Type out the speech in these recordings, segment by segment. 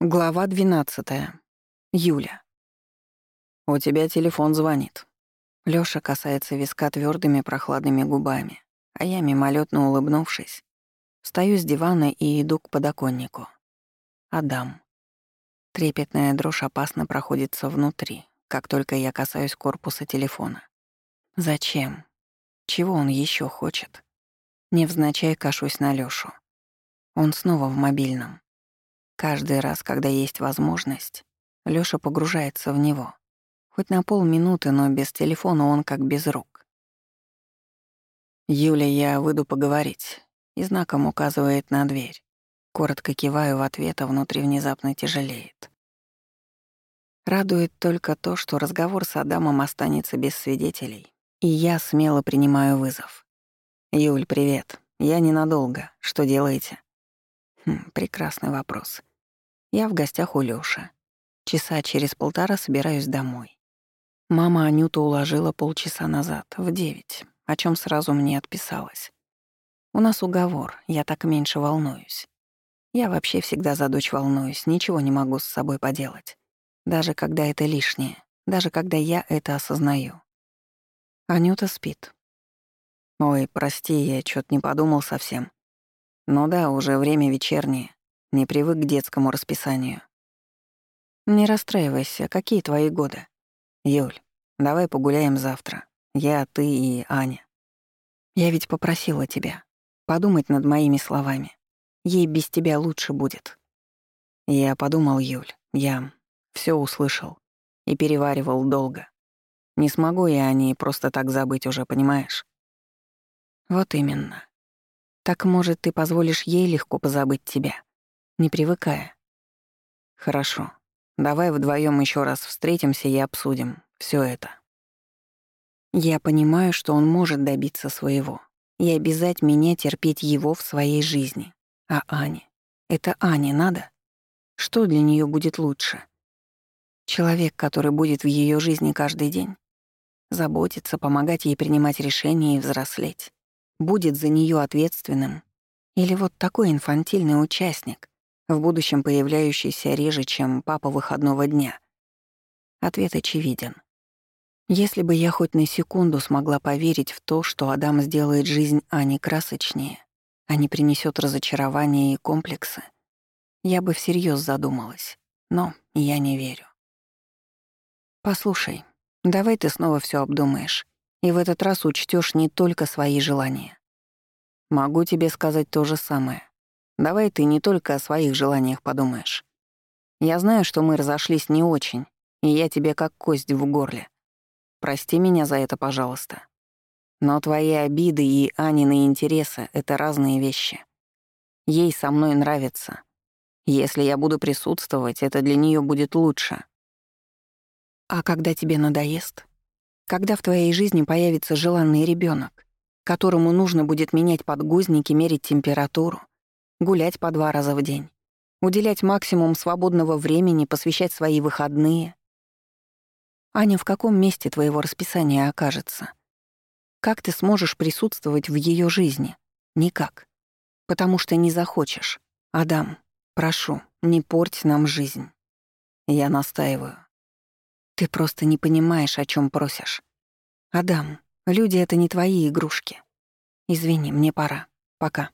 Глава 12. Юля. «У тебя телефон звонит». Лёша касается виска твёрдыми прохладными губами, а я, мимолетно улыбнувшись, встаю с дивана и иду к подоконнику. Адам. Трепетная дрожь опасно проходится внутри, как только я касаюсь корпуса телефона. Зачем? Чего он ещё хочет? Невзначай кашусь на Лёшу. Он снова в мобильном. Каждый раз, когда есть возможность, Лёша погружается в него. Хоть на полминуты, но без телефона он как без рук. «Юля, я выйду поговорить», и знаком указывает на дверь. Коротко киваю в ответ, а внутри внезапно тяжелеет. Радует только то, что разговор с Адамом останется без свидетелей, и я смело принимаю вызов. «Юль, привет. Я ненадолго. Что делаете?» Хм, прекрасный вопрос. Я в гостях у Лёши. Часа через полтора собираюсь домой. Мама Анюту уложила полчаса назад, в девять, о чем сразу мне отписалась. У нас уговор, я так меньше волнуюсь. Я вообще всегда за дочь волнуюсь, ничего не могу с собой поделать. Даже когда это лишнее, даже когда я это осознаю. Анюта спит. Ой, прости, я чё то не подумал совсем. Ну да, уже время вечернее. Не привык к детскому расписанию. Не расстраивайся, какие твои годы? Юль, давай погуляем завтра. Я, ты и Аня. Я ведь попросила тебя подумать над моими словами. Ей без тебя лучше будет. Я подумал, Юль, я все услышал и переваривал долго. Не смогу я о ней просто так забыть уже, понимаешь? Вот именно. Так, может, ты позволишь ей легко позабыть тебя, не привыкая? Хорошо. Давай вдвоем еще раз встретимся и обсудим все это. Я понимаю, что он может добиться своего и обязать меня терпеть его в своей жизни. А Ане? Это Ане надо? Что для нее будет лучше? Человек, который будет в ее жизни каждый день, заботиться, помогать ей принимать решения и взрослеть будет за нее ответственным, или вот такой инфантильный участник, в будущем появляющийся реже, чем папа выходного дня. Ответ очевиден. Если бы я хоть на секунду смогла поверить в то, что Адам сделает жизнь Ани красочнее, а не принесет разочарования и комплексы, я бы всерьез задумалась. Но я не верю. Послушай, давай ты снова все обдумаешь и в этот раз учтешь не только свои желания. Могу тебе сказать то же самое. Давай ты не только о своих желаниях подумаешь. Я знаю, что мы разошлись не очень, и я тебе как кость в горле. Прости меня за это, пожалуйста. Но твои обиды и Анины интересы — это разные вещи. Ей со мной нравится. Если я буду присутствовать, это для нее будет лучше. А когда тебе надоест? Когда в твоей жизни появится желанный ребенок, которому нужно будет менять подгузники, мерить температуру, гулять по два раза в день, уделять максимум свободного времени, посвящать свои выходные? Аня в каком месте твоего расписания окажется? Как ты сможешь присутствовать в ее жизни? Никак. Потому что не захочешь. Адам, прошу, не порть нам жизнь. Я настаиваю. Ты просто не понимаешь, о чем просишь. Адам, люди — это не твои игрушки. Извини, мне пора. Пока.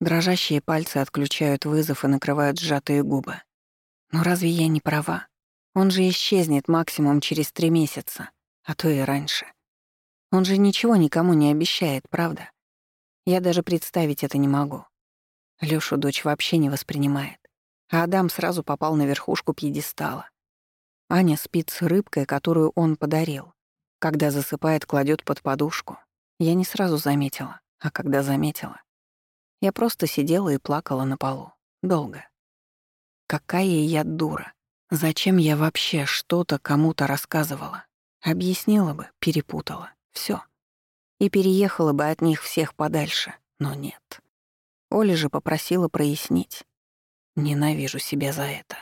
Дрожащие пальцы отключают вызов и накрывают сжатые губы. Но разве я не права? Он же исчезнет максимум через три месяца, а то и раньше. Он же ничего никому не обещает, правда? Я даже представить это не могу. Лёшу дочь вообще не воспринимает. А Адам сразу попал на верхушку пьедестала. Аня спит с рыбкой, которую он подарил. Когда засыпает, кладет под подушку. Я не сразу заметила, а когда заметила, я просто сидела и плакала на полу. Долго. Какая я дура. Зачем я вообще что-то кому-то рассказывала? Объяснила бы, перепутала. Все. И переехала бы от них всех подальше. Но нет. Оля же попросила прояснить. Ненавижу себя за это.